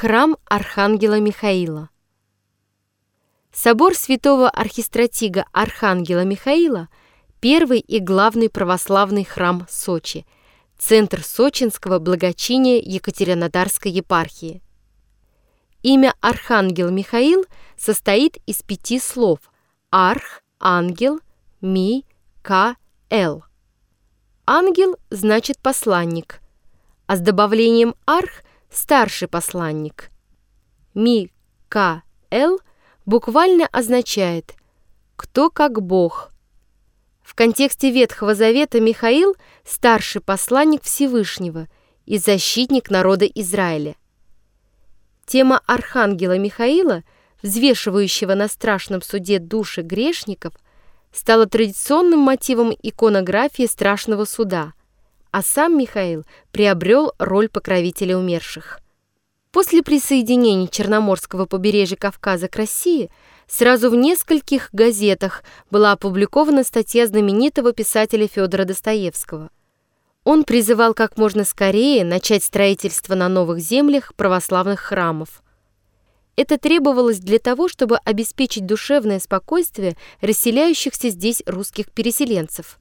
Храм Архангела Михаила. Собор святого архистратига Архангела Михаила – первый и главный православный храм Сочи, центр сочинского благочиния Екатеринодарской епархии. Имя Архангел Михаил состоит из пяти слов «арх», «ангел», «ми», «ка», «эл». Ангел значит посланник, а с добавлением арх – старший посланник. Ми, К, Л буквально означает «кто как Бог». В контексте Ветхого Завета Михаил – старший посланник Всевышнего и защитник народа Израиля. Тема архангела Михаила, взвешивающего на страшном суде души грешников – стало традиционным мотивом иконографии страшного суда, а сам Михаил приобрел роль покровителя умерших. После присоединения Черноморского побережья Кавказа к России сразу в нескольких газетах была опубликована статья знаменитого писателя Федора Достоевского. Он призывал как можно скорее начать строительство на новых землях православных храмов – это требовалось для того, чтобы обеспечить душевное спокойствие расселяющихся здесь русских переселенцев.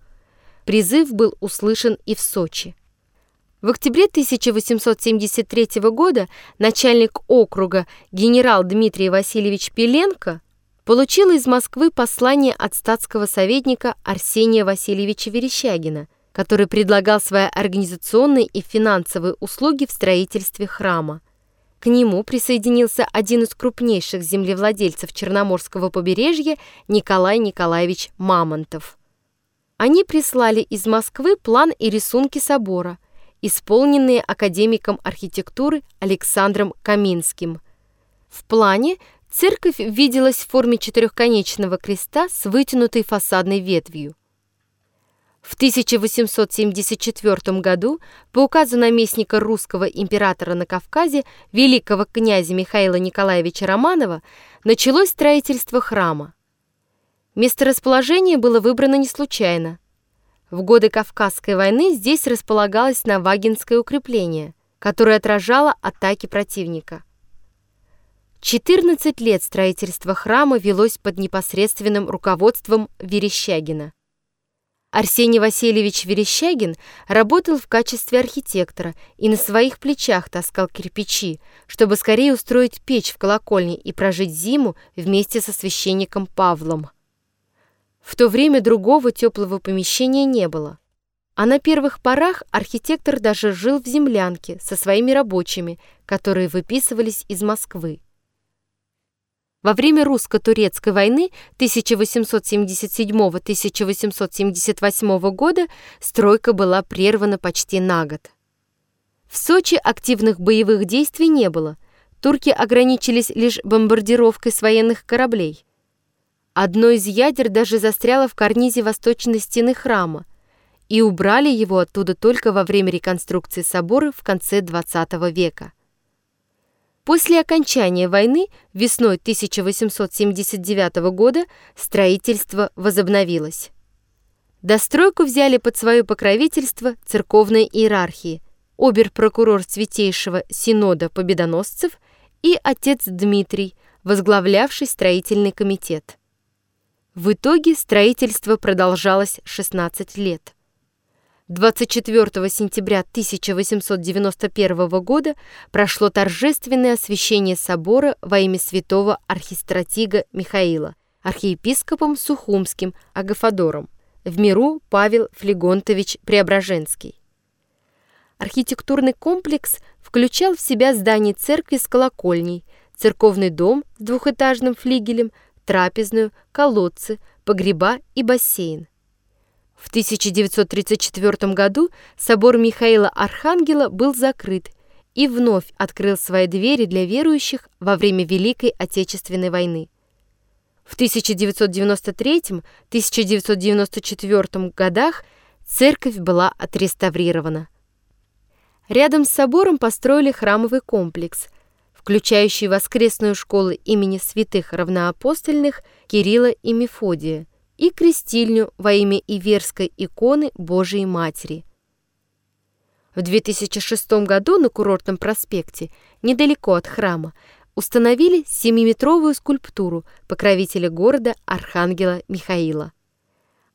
Призыв был услышан и в Сочи. В октябре 1873 года начальник округа генерал Дмитрий Васильевич Пеленко получил из Москвы послание от статского советника Арсения Васильевича Верещагина, который предлагал свои организационные и финансовые услуги в строительстве храма. К нему присоединился один из крупнейших землевладельцев Черноморского побережья Николай Николаевич Мамонтов. Они прислали из Москвы план и рисунки собора, исполненные академиком архитектуры Александром Каминским. В плане церковь виделась в форме четырехконечного креста с вытянутой фасадной ветвью. В 1874 году по указу наместника русского императора на Кавказе великого князя Михаила Николаевича Романова началось строительство храма. Месторасположение было выбрано не случайно. В годы Кавказской войны здесь располагалось Навагинское укрепление, которое отражало атаки противника. 14 лет строительство храма велось под непосредственным руководством Верещагина. Арсений Васильевич Верещагин работал в качестве архитектора и на своих плечах таскал кирпичи, чтобы скорее устроить печь в колокольне и прожить зиму вместе со священником Павлом. В то время другого теплого помещения не было. А на первых порах архитектор даже жил в землянке со своими рабочими, которые выписывались из Москвы. Во время русско-турецкой войны 1877-1878 года стройка была прервана почти на год. В Сочи активных боевых действий не было. Турки ограничились лишь бомбардировкой с военных кораблей. Одно из ядер даже застряло в карнизе восточной стены храма, и убрали его оттуда только во время реконструкции собора в конце XX века. После окончания войны весной 1879 года строительство возобновилось. Достройку взяли под свое покровительство церковной иерархии, обер-прокурор Святейшего Синода Победоносцев и отец Дмитрий, возглавлявший строительный комитет. В итоге строительство продолжалось 16 лет. 24 сентября 1891 года прошло торжественное освящение собора во имя святого архистратига Михаила, архиепископом Сухумским Агафадором, в миру Павел Флегонтович Преображенский. Архитектурный комплекс включал в себя здание церкви с колокольней, церковный дом с двухэтажным флигелем, трапезную, колодцы, погреба и бассейн. В 1934 году собор Михаила Архангела был закрыт и вновь открыл свои двери для верующих во время Великой Отечественной войны. В 1993-1994 годах церковь была отреставрирована. Рядом с собором построили храмовый комплекс, включающий воскресную школу имени святых равноапостольных Кирилла и Мефодия – и крестильню во имя Иверской иконы Божией Матери. В 2006 году на курортном проспекте, недалеко от храма, установили 7-метровую скульптуру покровителя города Архангела Михаила.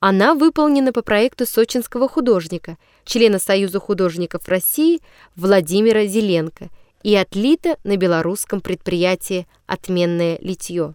Она выполнена по проекту сочинского художника, члена Союза художников России Владимира Зеленко и отлита на белорусском предприятии «Отменное литье».